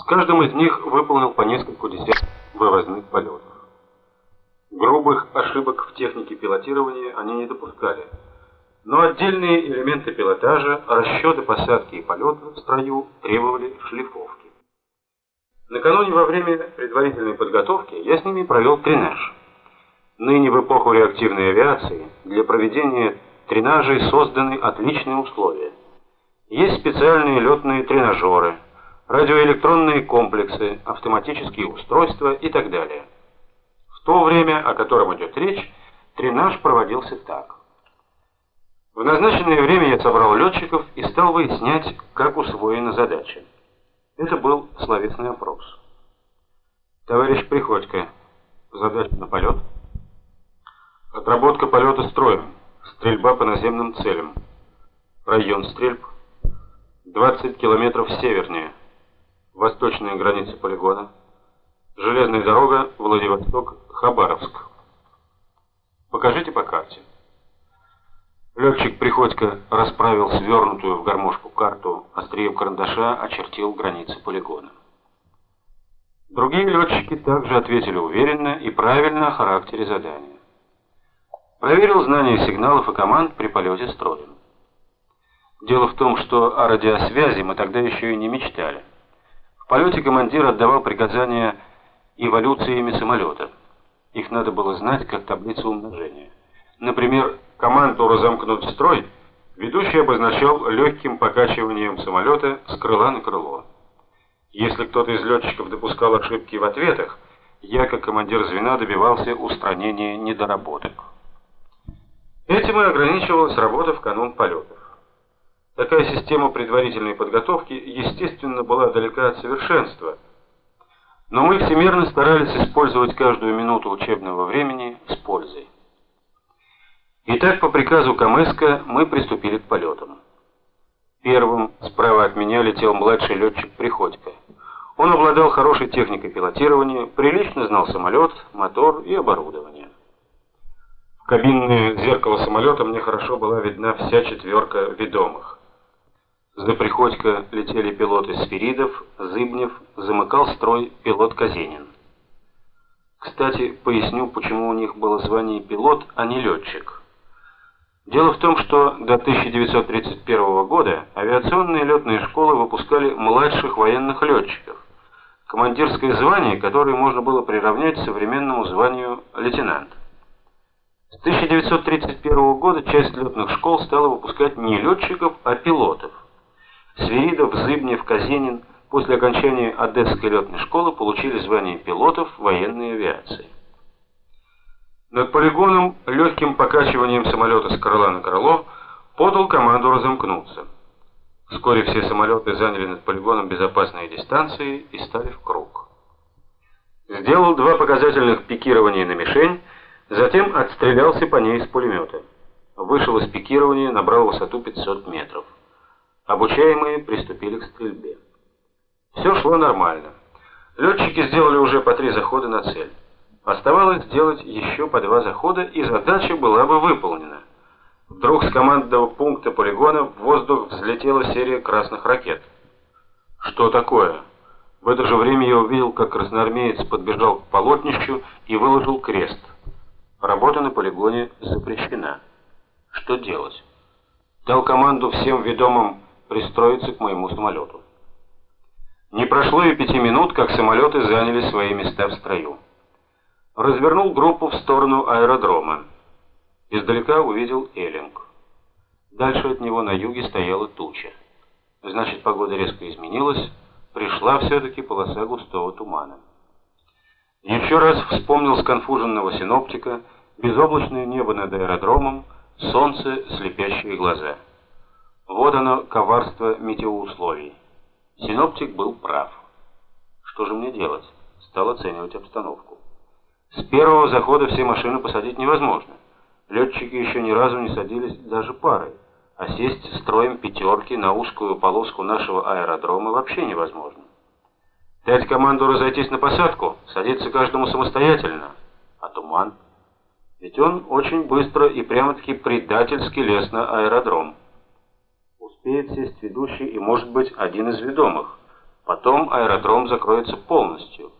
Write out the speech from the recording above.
С каждым из них выполнил по несколько десятков вывозных полетов. Грубых ошибок в технике пилотирования они не допускали, но отдельные элементы пилотажа, расчеты посадки и полета в строю требовали шлифовки. Накануне во время предварительной подготовки я с ними провел тренаж. Ныне в эпоху реактивной авиации для проведения тренажей созданы отличные условия. Есть специальные летные тренажеры, радиоэлектронные комплексы, автоматические устройства и так далее. В то время, о котором идет речь, тренаж проводился так. В назначенное время я собрал летчиков и стал выяснять, как усвоена задача. Это был словесный опрос. Товарищ Приходько, задача на полет. Отработка полета строем. Стрельба по наземным целям. Район стрельб 20 километров севернее. Восточная граница полигона. Железная дорога Владивосток-Хабаровск. Покажите по карте. Летчик Приходько расправил свернутую в гармошку карту, острием карандаша очертил границы полигона. Другие летчики также ответили уверенно и правильно о характере задания. Проверил знание сигналов и команд при полете строем. Дело в том, что о радиосвязи мы тогда еще и не мечтали. Полете командир отдавал приказания эволюциями самолета. Их надо было знать как таблицу умножения. Например, команду разомкнуть строй ведущий обозначал легким покачиванием самолета с крыла на крыло. Если кто-то из летчиков допускал ошибки в ответах, я, как командир звена, добивался устранения недоработок. Этим и ограничивалась работа в канун полетов. Такая система предварительной подготовки, естественно, была далека от совершенства, но мы всемерно старались использовать каждую минуту учебного времени с пользой. Итак, по приказу Камеска мы приступили к полетам. Первым справа от меня летел младший летчик Приходько. Он обладал хорошей техникой пилотирования, прилично знал самолет, мотор и оборудование. В кабинное зеркало самолета мне хорошо была видна вся четверка ведомых. За Приходько летели пилоты Сферидов, Зыбнев, замыкал строй пилот Казенин. Кстати, поясню, почему у них было звание пилот, а не летчик. Дело в том, что до 1931 года авиационные летные школы выпускали младших военных летчиков, командирское звание, которое можно было приравнять современному званию лейтенант. С 1931 года часть летных школ стала выпускать не летчиков, а пилотов. Свиридов, Зыбнев, Казенин после окончания Одесской летной школы получили звание пилотов военной авиации. Над полигоном легким покачиванием самолета с крыла на крыло подал команду разомкнуться. Вскоре все самолеты заняли над полигоном безопасные дистанции и стали в круг. Сделал два показательных пикирования на мишень, затем отстрелялся по ней из пулемета. Вышел из пикирования, набрал высоту 500 метров. Обучаемые приступили к стрельбе. Все шло нормально. Летчики сделали уже по три захода на цель. Оставалось сделать еще по два захода, и задача была бы выполнена. Вдруг с командного пункта полигона в воздух взлетела серия красных ракет. Что такое? В это же время я увидел, как красноармеец подбежал к полотнищу и выложил крест. Работа на полигоне запрещена. Что делать? Дал команду всем ведомым пристроиться к моему самолету. Не прошло и пяти минут, как самолеты заняли свои места в строю развернул группу в сторону аэродрома. Издалека увидел Эллинг. Дальше от него на юге стояла туча. Значит, погода резко изменилась, пришла все-таки полоса густого тумана. Еще раз вспомнил сконфуженного синоптика, безоблачное небо над аэродромом, солнце, слепящие глаза. Вот оно, коварство метеоусловий. Синоптик был прав. Что же мне делать? Стал оценивать обстановку. С первого захода все машины посадить невозможно. Летчики еще ни разу не садились даже парой, а сесть строем пятерки на узкую полоску нашего аэродрома вообще невозможно. Дать команду разойтись на посадку, садиться каждому самостоятельно. А туман? Ведь он очень быстро и прямо-таки предательски лез на аэродром. Успеет сесть ведущий и, может быть, один из ведомых. Потом аэродром закроется полностью.